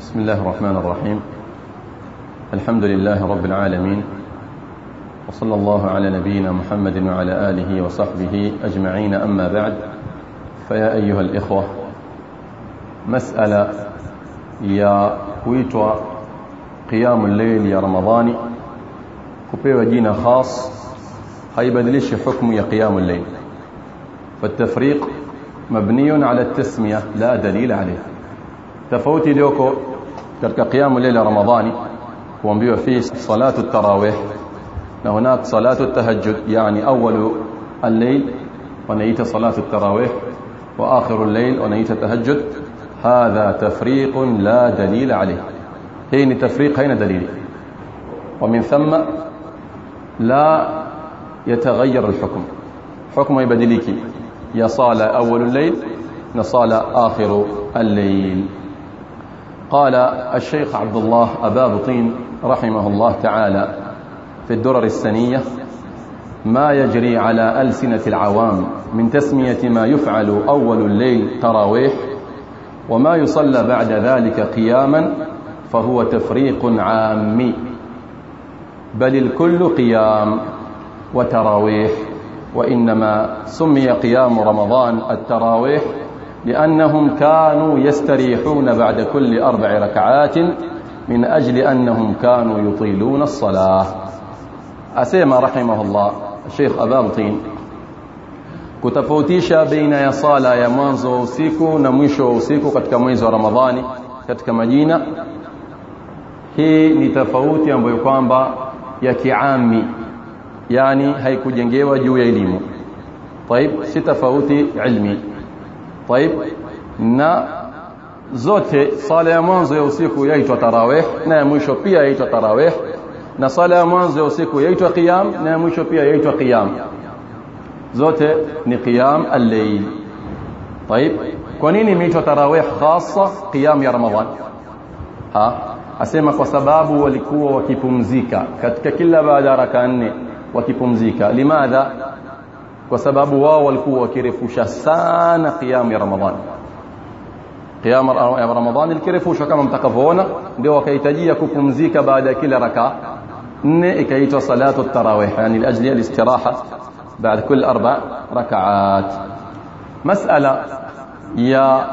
بسم الله الرحمن الرحيم. الحمد لله رب العالمين وصلى الله على نبينا محمد وعلى آله وصحبه أجمعين. أما بعد فيا أيها الإخوة مسألة يا كويتوا قيام الليل يا رمضاني kupewa jina khas haibadilishi hukumu ya qiyam al-layl فالتفريق مبني على التسمية لا دليل عليه tofauti iliyoko katika qiyam al-layl ramadhani kuambiwa fi salatu at-tarawih na hunak salatu at-tahajjud yani awwal al-layl wanaita salatu at-tarawih wa akhiru al-layl wanaita tahajjud هذا تفريق لا دليل عليه هي تفريق هنا دليل ومن ثم لا يتغير الحكم حكم يبدلك يا صال أول الليل نصال آخر الليل قال الشيخ عبد الله أبا بطين رحمه الله تعالى في الدرر السنية ما يجري على ألسنة العوام من تسمية ما يفعل أول الليل تراويح وما يصلى بعد ذلك قياما فهو تفريق عامي بل الكل قيام وتراويح وإنما سمي قيام رمضان التراويح لأنهم كانوا يستريحون بعد كل أربع ركعات من أجل أنهم كانوا يطيلون الصلاة. أسيما رحمه الله الشيخ أبا بطين كتفوتيشا بين يصالة يمانزو سيكو نمشو سيكو قد كميزو رمضاني قد كمجينة. هي نتفوتي أبو يقوانبا يكي عامي يعني هيكو جنجيوة جوية إليمو. طيب ستفوتي علمي. طيب. نا زوتي صلاة منزو يوسيكو يأيتو تراويح نا موشو بيا يأيتو تراويح نا صلاة منزو يوسيكو يأيتو قيام. نا موشو بيا يأيتو قيام. زوتي نقيام الليل. طيب. كونيني ميتو تراويح خاصة قيام يا رمضان. ها؟ أسيما قصباب والكوة وكيبومزيكا. كتك كلا بعد ركاني وكيبومزيكا. لماذا؟ Kwa sababu wao walikuwa wakirefusha sana qiyam ya ramadhan qiyam ya ramadhan ilikirefusha kama mtakavyoona ndio wakahitajia kupumzika baada ya kila raka nne ikaitwa salatu tarawih yani لاجل الاستراحه بعد كل أربع ركعات مساله يا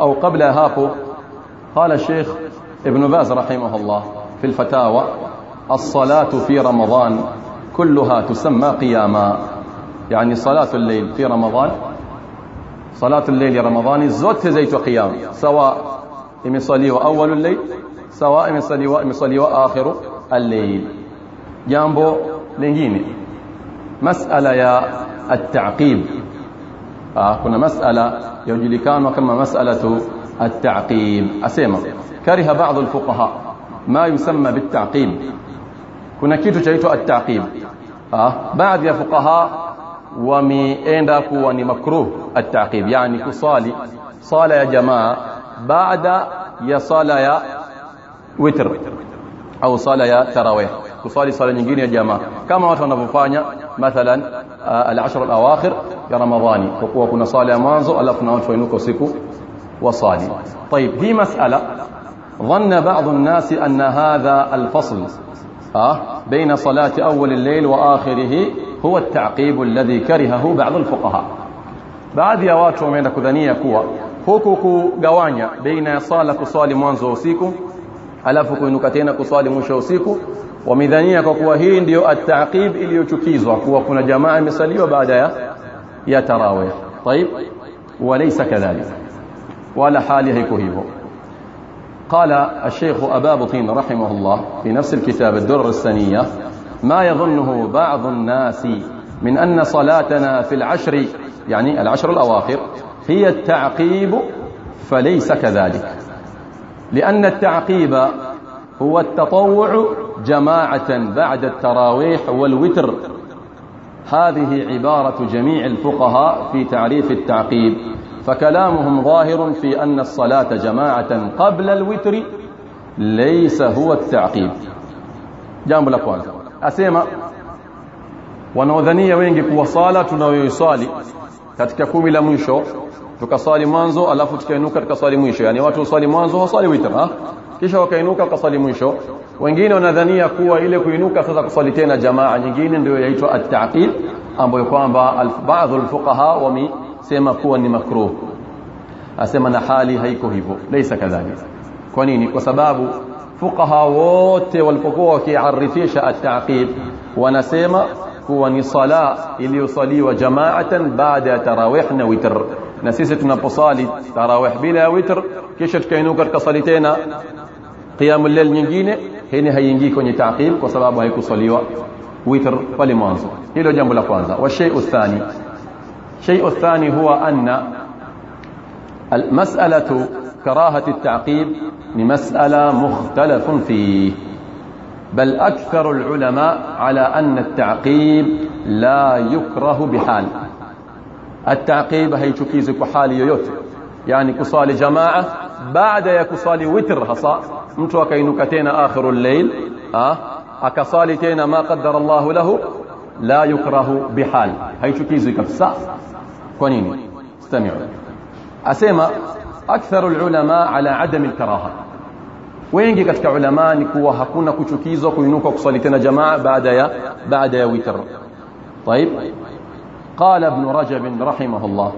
أو قبل هاpo قال الشيخ ابن باز رحمه الله في الفتاوى الصلاة في رمضان كلها تسمى قياما يعني صلاة الليل في رمضان. صلاة الليل رمضان زوت زيت وقيام سواء إم صلي أول الليل سواء إم صلي وإم صلي وآخر الليل. جامبو لنجين مسألة يا التعقيب. آه كنا مسألة يوجد كان وكما مسألة التعقيب. أسيما. كره بعض الفقهاء ما يسمى بالتعقيب. كنا كيتو التعقيب. آه، بعد يا فقهاء wameenda kuwa ni makruh at-taqib yani kusali sala ya jamaa baada ya sala ya witr au sala ya tarawih kusali sala nyingine ya jamaa kama watu wanavyofanya mathalan al-ashr al-awakhir ya ramadhani kwa kuwa kuna sala ya mwanzo alafu na watu wainuka usiku wasali طيب هي مسألة ظن بعض الناس أن هذا الفصل آه بين صلاة أول الليل وآخره هو التعقيب الذي كرهه بعض الفقهاء. بعد يا يوات ومين كذنية كوا. حقوق قوانيا بين صالة صالي منذ وسيكو ألفك نكتين كصالي منذ وسيكو وميذنية كوا هين ديو التعقيب اللي يتكيزو كوا كنا جماعة مثالي وبعد يتراوي طيب. وليس كذلك. ولا حاله كهيبو قال الشيخ أبا بطين رحمه الله في نفس الكتاب الدر السنية ما يظنه بعض الناس من أن صلاتنا في العشر يعني العشر الأواخر هي التعقيب فليس كذلك. لأن التعقيب هو التطوع جماعة بعد التراويح والوتر. هذه عبارة جميع الفقهاء في تعريف التعقيب. فكلامهم ظاهر في أن الصلاة جماعة قبل الوتر ليس هو التعقيب. جامب لكوان أسيما wanaodhania wengi kuwa sala tunayoiswali katika kumi la mwisho tukaswali mwanzo alafu tukainuka tukaswali mwisho yani watu waswali mwanzo waswali witr ha kisha wakainuka wakaswali mwisho wengine wanadhania kuwa ile kuinuka sasa kuswali tena jamaa nyingine ndio yaitwa at-ta'qib ambayo kwamba baadhi alfuqaha wamesema kuwa ni makruh asema na hali haiko hivyo laysa kadhalika kwa nini kwa sababu fuqaha wote walipokuwa wakiarifisha at-ta'qib wanasema kuwa ni sala iliyosaliwa jamaatan baada ya tarawih na witr na sisi tunaposali tarawih bila witr kisha tukainuka tukasali tena qiyamul layl nyingine hili haiingii kwenye ta'qib kwa sababu haikusaliwa witr pale mwanzo hilo jambo la kwanza wa shay'u thani shay'u thani huwa anna المسألة كراهة التعقيب لمسألة مختلف فيه. بل أكثر العلماء على أن التعقيب لا يكره بحال. التعقيب هي تكيزك حال يوت. يعني كصال جماعة بعد يكصال وتر هصا متو كينكتين آخر الليل أه؟ أكصالتين ما قدر الله له لا يكره بحال. هي تكيزك صح كونيني. استمعوا. أسيما أكثر العلماء على عدم الكراهة. وين كتك علماء نكوا هكونا كتكيزك وينوك وصلتنا جماعة بعد يا بعد يا ويتر. طيب. قال ابن رجب رحمه الله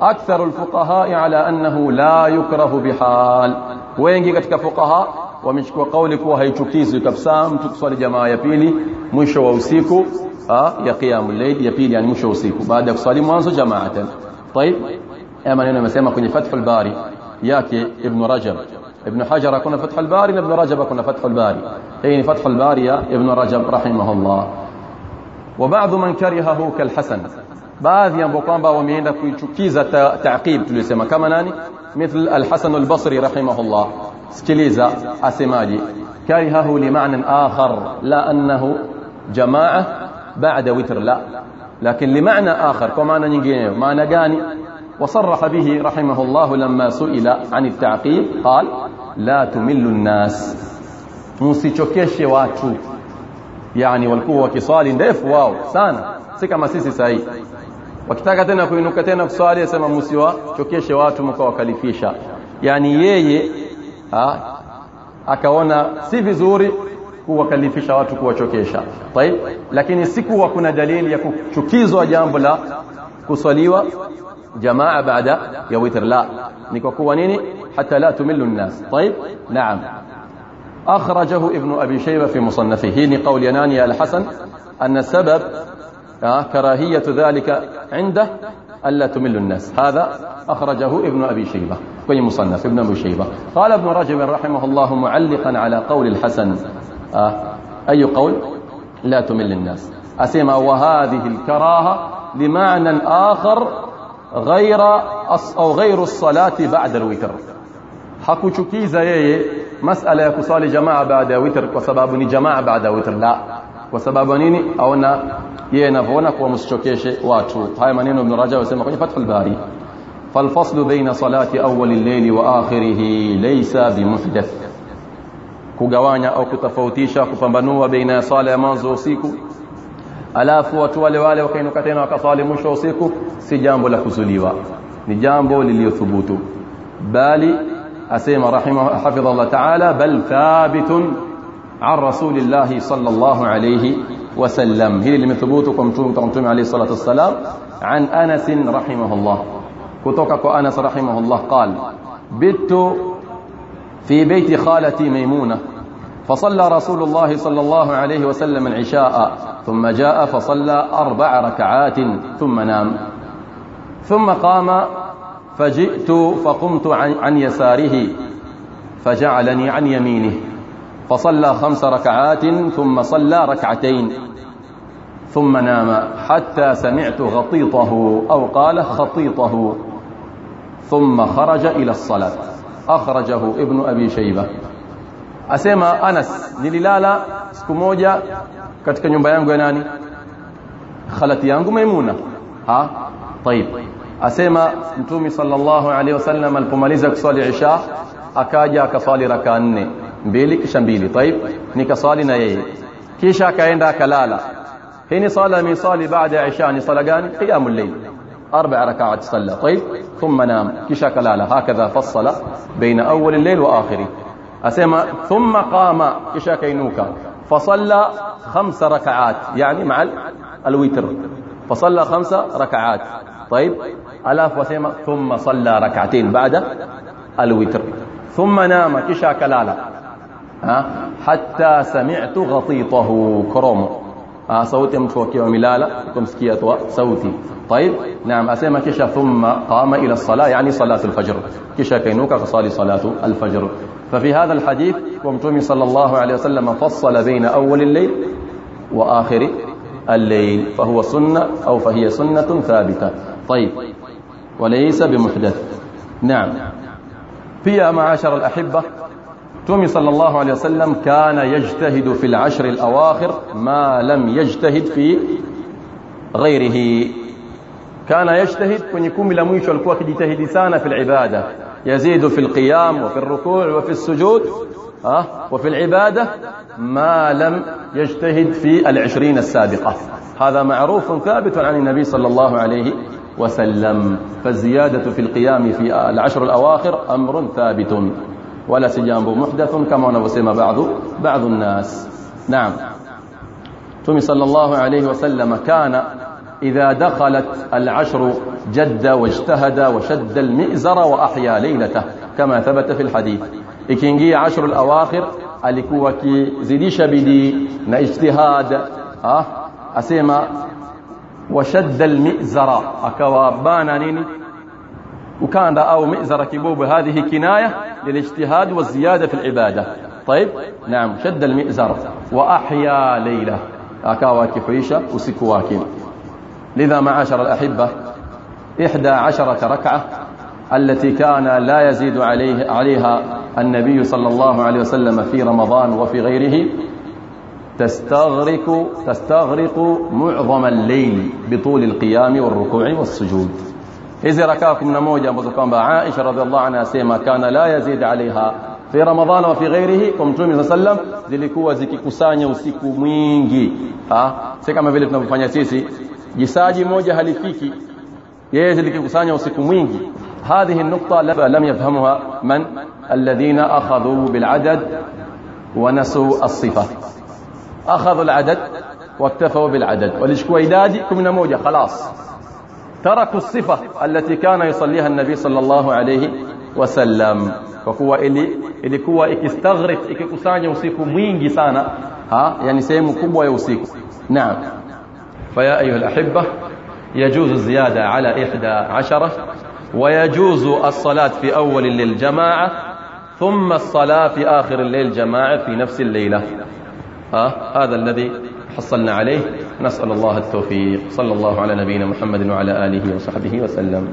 أكثر الفقهاء على أنه لا يكره بحال. وينجي كتك فقهاء ومشكو قولك وهي تكيز كبسام تكسل جماعة يبيلي مش ووسيك آه، يا قيام الليل يبيلي يعني مش ووسيك بعد يكسل موانس جماعة. طيب. اما هنا ما مسيما كني فتح الباري. ياتي ابن رجب. ابن حجر كنا فتح الباري ابن رجب كنا فتح الباري. اين فتح الباري يا ابن رجب رحمه الله. وبعض من كرهه كالحسن. بعضي ابو قامبا ومينا كيتشكيزا تعقيب تلسما كما ناني؟ مثل الحسن البصري رحمه الله. سكيليزا اسمالي كرهه لمعنى آخر. لا أنه جماعة بعد وتر. لا. لكن لمعنى آخر. كما ناني معنى غاني وصرح به رحمه الله لما سئل عن التعقيب قال لا تمل الناس. موسي تشوكيش واتو يعني والقوة وكصالي ديف واو سانا سيكا ما سيسي سايي وكتاكا تنا كوينوكا تنا كصالي يسمى موسي وتشوكيش واتو مكا وكاليفيشا. يعني يي آه، أكاونا سيفي زوري kuwakalifisha واتو kuwachokesha tayeb طيب لكن kuna وكنا دليل kuchukizwa jambo la kuswaliwa witr la ni kwa kuwa nini hata la tumillu الناس. طيب. نعم. أخرجه ابن أبي شيبة في مصنفه. هي قول يناني الحسن أن السبب كراهية ذلك عنده ألا تمل الناس. هذا أخرجه ابن أبي شيبة. في مصنف ابن أبي شيبة. قال ابن رجب رحمه الله معلقا على قول الحسن أي قول؟ لا تمل الناس. أسمى وهذه الكراهة لمعنى آخر غير أو غير الصلاة بعد الوتر. حكو حكوچكيزه يي مسألة يا جماعة بعد الوتر بسبب جماعة بعد الوتر لا. بسبب نيني أونا يينا فونك كو مسچوكيشه واتو. هاي منينو ابن رجب يسمى كني فتح الباري. فالفصل بين صلاة أول الليل وآخره ليس بمحدث. kugawanya أو kutafautisha kupambanua baina ya sala ya mwanzo usiku alafu watu wale wale wakainuka tena wakaswali mwisho wa usiku si jambo la kuzuliwa ni jambo lililothubutu bali asema rahimahu hafidhallah ta'ala bal thabitun رسول الله صلى الله عليه وسلم هي اللي مثبوت كمتوم عليه الصلاة والسلام عن أنس رحمه الله كتوكك أنس رحمه الله قال بت في بيت خالتي ميمونة فصلى رسول الله صلى الله عليه وسلم العشاء ثم جاء فصلى أربع ركعات ثم نام. ثم قام فجئت فقمت عن, يساره فجعلني عن يمينه. فصلى خمس ركعات ثم صلى ركعتين ثم نام حتى سمعت غطيطه أو قال خطيطه. ثم خرج إلى الصلاة. أخرجه ابن أبي شيبة. Asema Anas nililala siku moja katika nyumba yangu ya nani khalati yangu Maimuna ha طيب asema mtume sallallahu alaihi wasallam alipomaliza kuswali isha akaja akaswali raka nne mbili kisha mbili طيب nikaswali na yeye kisha akaenda akalala hii ni sala misali baada ya isha ni sala gani qiyamul layl أربع ركعات صلى طيب ثم نام كشا كلالة هكذا فصل بين أول الليل وآخره أسمى ثم قام كشا كينوكا. فصلى خمس ركعات يعني مع الوتر. فصلى خمس ركعات. طيب ألاف وسيما ثم صلى ركعتين بعد الوتر. ثم نام كشا كلالة حتى سمعت غطيطه كروم. صوتي متوكي وملالة تمسكية صوتي. طيب نعم أسيما كشا ثم قام إلى الصلاة يعني صلاة الفجر. كشا كينوكا فصالي صلاة الفجر. ففي هذا الحديث ومتومي صلى الله عليه وسلم فصل بين أول الليل وآخر الليل فهو سنة أو فهي سنة ثابتة. طيب وليس بمحدث. نعم. فيها معاشر الأحبة تومي صلى الله عليه وسلم كان يجتهد في العشر الأواخر ما لم يجتهد في غيره. كان يجتهد كن يكون la mwisho alikuwa akijitahidi sana في العبادة. يزيد في القيام وفي الركوع وفي السجود؟ وفي العبادة ما لم يجتهد في العشرين السابقة. هذا معروف ثابت عن النبي صلى الله عليه وسلم. فالزيادة في القيام في العشر الأواخر أمر ثابت ولا سجامب محدث كما نفسم بعض بعض الناس. نعم. تومي صلى الله عليه وسلم كان إذا دخلت العشر جد واجتهد وشد المئزر وأحيا ليلته كما ثبت في الحديث. إكينجي عشر الأواخر ألكوك زدي شبدي نجتهاد آه، أسيما وشد المئزر. أكوابانا بانانيني وكان أو مئزر كبوب هذه كناية للاجتهاد والزيادة في العبادة. طيب نعم شد المئزر وأحيا ليلة. أكاواكي حيشة وسكواكي لذا معاشر الأحبة 11 ركعه التي كان لا يزيد عليه عليها النبي صلى الله عليه وسلم في رمضان وفي غيره تستغرق تستغرق معظم الليل بطول القيام والركوع والسجود. إذا ركاكم نموجة مذكرا عائشة رضي الله عنها سيما كان لا يزيد عليها في رمضان وفي غيره. mtume صلى الله عليه وسلم zilikuwa zikikusanya usiku mwingi ha si kama vile tunavyofanya sisi jisaji moja halifiki. Yeye zilikusanya usiku mwingi. هذه النقطة لم يفهمها من الذين أخذوا بالعدد ونسوا الصفة أخذوا العدد واكتفوا بالعدد والإشكويدادي كمنا موجة خلاص تركوا الصفة التي كان يصليها النبي صلى الله عليه وسلم وكوا إلي كوا إكستغرق إكيكسانيا usiku mwingi sana ha yani sehemu kubwa ya usiku. نعم فيا أيها الأحبة يجوز الزيادة على إحدى عشرة ويجوز الصلاة في أول الليل جماعة ثم الصلاة في آخر الليل جماعة في نفس الليلة. ها هذا الذي حصلنا عليه. نسأل الله التوفيق. صلى الله على نبينا محمد وعلى آله وصحبه وسلم.